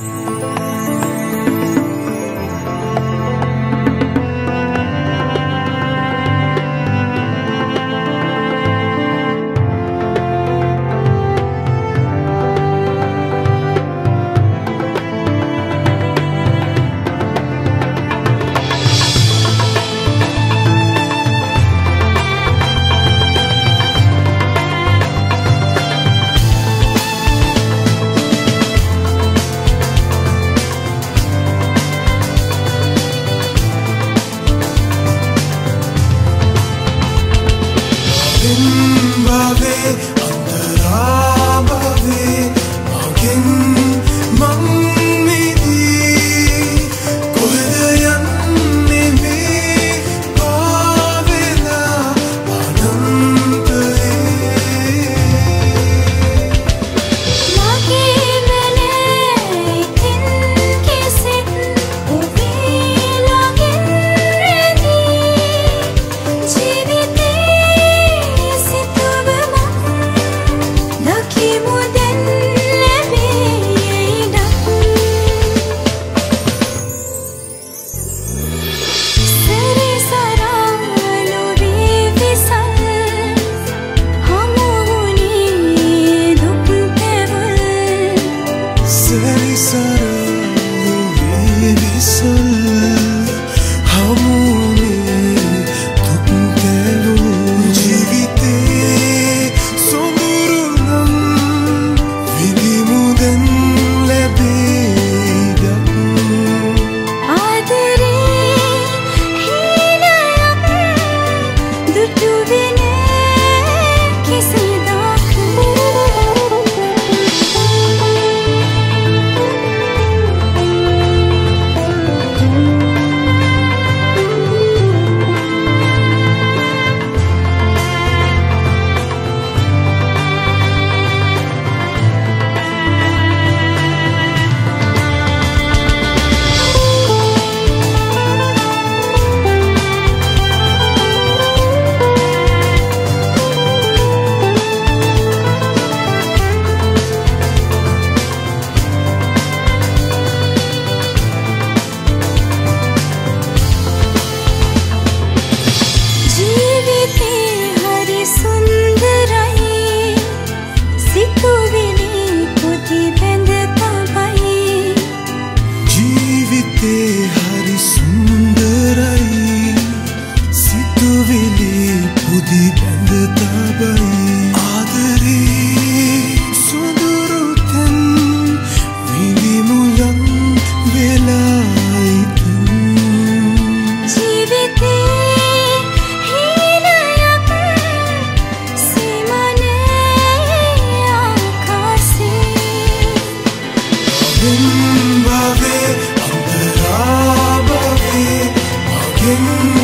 Música Seni sarıl, beni sarıl Bimbave, Ambarabave, Magimba